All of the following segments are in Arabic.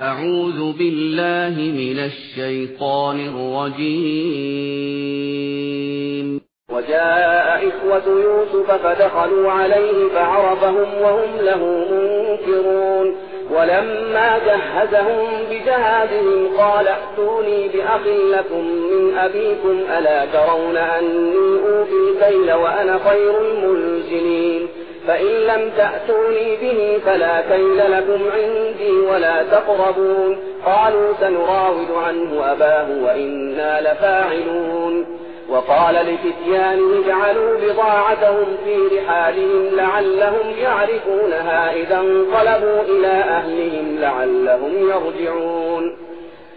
أعوذ بالله من الشيطان الرجيم. وجاء إخوة يوسف فدخلوا عليه فعرفهم وهم له منكرون. ولما جهزهم بجهادهم قال ائتوني بأخ لكم من أبيكم ألا ترون أني أوفي الكيل وأنا خير المنزلين؟ فإن لم تأتوني به فلا كيل لكم عندي ولا تقربون. قالوا سنراود عنه أباه وإنا لفاعلون. وقال لفتيانه اجعلوا بضاعتهم في رحالهم لعلهم يعرفونها إذا انقلبوا إلى أهلهم لعلهم يرجعون.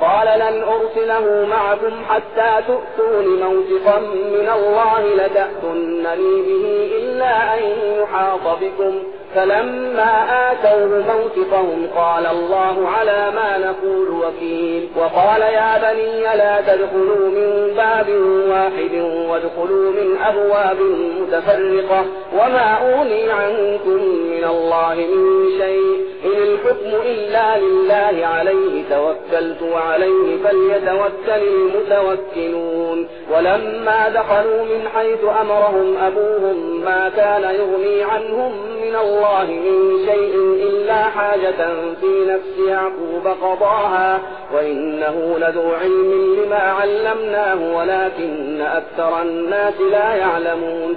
قال لن أرسله معكم حتى تؤتون موثقا من الله لتأتنني به إلا أن يحاط بكم. فلما آتوه موثقهم قال الله على ما نقول وكيل. وقال يا بني لا تدخلوا من باب واحد وادخلوا من أبواب متفرقة. وما أغني عنكم من الله من شيء. إن الحكم إلا لله عليه توكلت وعليه فليتوكل المتوكلون. ولما دخلوا من حيث أمرهم أبوهم ما كان يغني عنهم من الله من شيء إلا حاجة في نفس يعقوب قضاها وإنه لذو علم لما علمناه ولكن أكثر الناس لا يعلمون.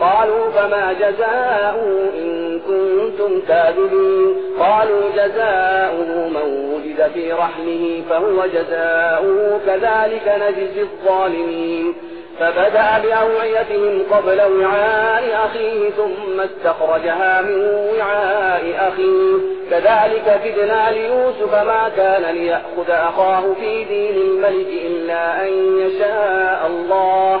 قالوا فما جزاء إن كنتم كاذبين. قالوا جزاؤه من وجد في رحله فهو جزاؤه كذلك نجزي الظالمين. فبدأ بأوعيتهم قبل وعاء أخيه ثم استخرجها من وعاء أخيه. كذلك كدنا ليوسف ما كان ليأخذ أخاه في دين الملك إلا أن يشاء الله.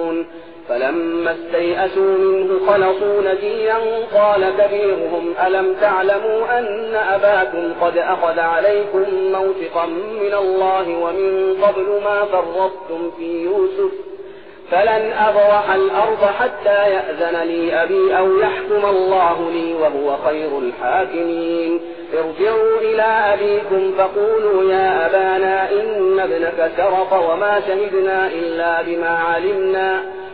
فلما استيئسوا منه خلصوا نجيا قال كبيرهم ألم تعلموا أن أباكم قد أخذ عليكم موثقا من الله ومن قبل ما فرطتم في يوسف؟ فلن أبرح الأرض حتى يأذن لي أبي أو يحكم الله لي وهو خير الحاكمين. ارجعوا إلى أبيكم فقولوا يا أبانا إن ابنك سرق وما شهدنا إلا بما علمنا.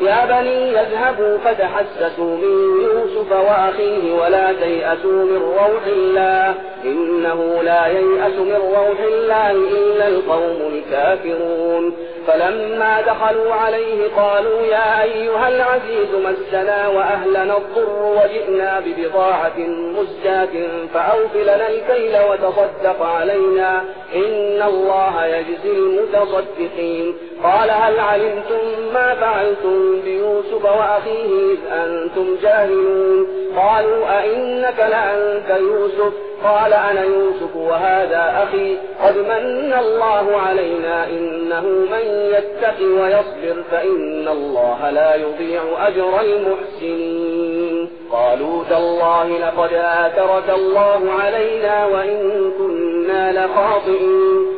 يا بني يذهبوا فتحسسوا من يوسف وأخيه ولا تيأسوا من روح الله. إنه لا ييأس من روح الله إلا القوم الكافرون. فلما دخلوا عليه قالوا يا أيها العزيز مسنا وأهلنا الضر وجئنا ببضاعة مزجاة فأوف لنا الكيل وتصدق علينا. إن الله يجزي المتصدقين. قال هل علمتم ما فعلتم بيوسف وأخيه إذ أنتم جاهلون؟ قالوا أئنك لأنت يوسف؟ قال أنا يوسف وهذا أخي. قد من الله علينا إنه من يتق ويصبر فإن الله لا يضيع أجر المحسنين. قالوا تالله لقد آثرك الله علينا وإن كنا لخاطئين.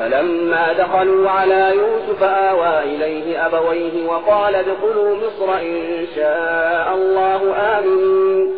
فلما دخلوا على يوسف آوى إليه أبويه وقال ادخلوا مصر إن شاء الله آمين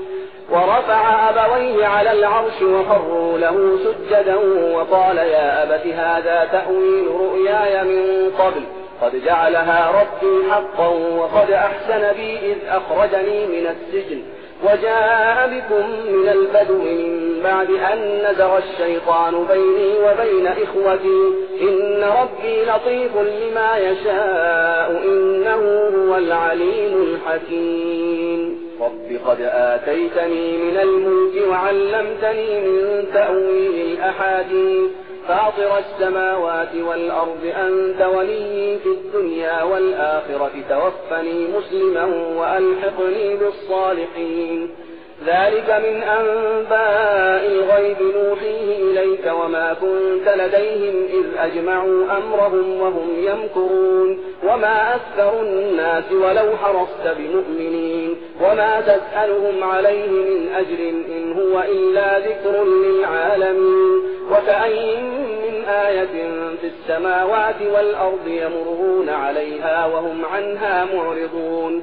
ورفع أبويه على العرش وخروا له سجدا وقال يا أبت هذا تأويل رؤياي من قبل. قد جعلها ربي حقا وقد أحسن بي إذ أخرجني من السجن وجاء بكم من البدو من بعد أن نزغ الشيطان بيني وبين إخوتي. إن ربي لطيف لما يشاء. إنه هو العليم الحكيم. رب قد آتيتني من الملك وعلمتني من تأويل الأحاديث. فاطر السماوات والأرض أنت ولي في الدنيا والآخرة. توفني مسلما وألحقني بالصالحين. ذلك من أنباء الغيب نوحيه إليك وما كنت لديهم إذ أجمعوا أمرهم وهم يمكرون وما أكثر الناس ولو حرصت بمؤمنين وما تسألهم عليه من أجر إن هو إلا ذكر للعالمين وكأين من آية في السماوات والأرض يمرون عليها وهم عنها معرضون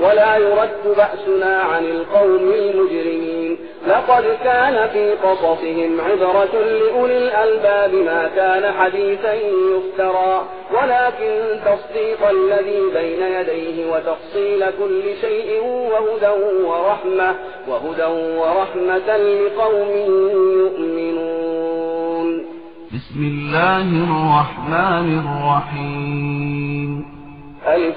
ولا يرد بأسنا عن القوم المجرمين. لقد كان في قصصهم عبرة لأولي الألباب ما كان حديثا يفترى. ولكن تصديق الذي بين يديه وتفصيل كل شيء وهدى ورحمة وهدى ورحمة لقوم يؤمنون. بسم الله الرحمن الرحيم. ألف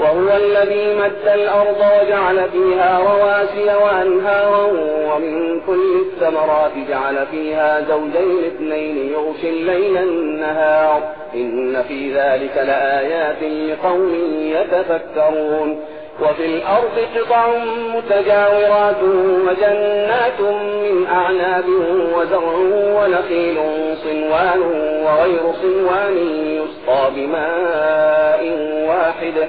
وهو الذي مد الأرض وجعل فيها رواسي وأنهارا ومن كل الثمرات جعل فيها زوجين اثنين يغشي الليل النهار. إن في ذلك لآيات لقوم يتفكرون. وفي الأرض قطع متجاورات وجنات من أعناب وزرع ونخيل صنوان وغير صنوان يسقى بماء واحد.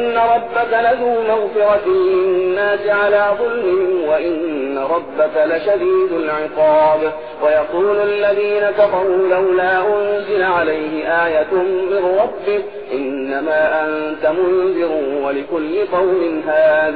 ربك لذو مغفرة للناس على ظلمهم وإن ربك لشديد العقاب. ويقول الذين كفروا لولا أنزل عليه آية من ربه إنما أنت منذر ولكل قوم هاد.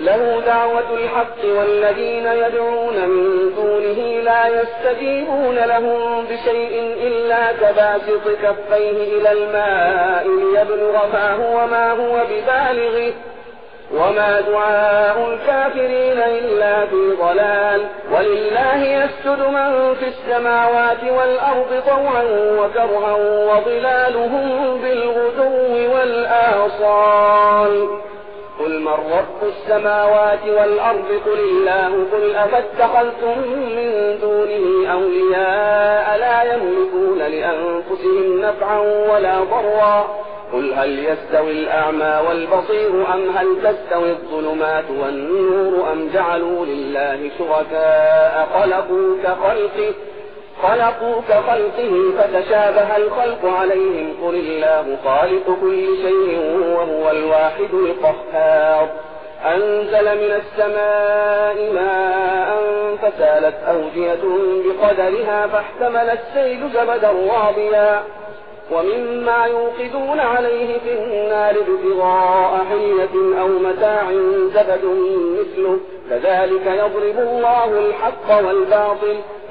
له دعوة الحق والذين يدعون من دونه لا يستجيبون لهم بشيء إلا كباسط كفيه إلى الماء ليبلغ فاه وما هو ببالغه. وما دعاء الكافرين إلا في ضلال. ولله يسجد من في السماوات والأرض طوعا وكرها وظلالهم بالغدو والآصال. قل من رب السماوات والأرض قل الله قل أفاتخذتم من دونه أولياء لا يملكون لأنفسهم نفعا ولا ضرا قل هل يستوي الأعمى والبصير أم هل تستوي الظلمات والنور أم جعلوا لله شركاء خلقوا كخلقه خلقوا كخلقه فتشابه الخلق عليهم. قل الله خالق كل شيء وهو الواحد القهار. أنزل من السماء ماء فسالت أودية بقدرها فاحتمل السيل زبدا رابيا ومما يوقدون عليه في النار ابتغاء حلية أو متاع زبد مثله. كذلك يضرب الله الحق والباطل.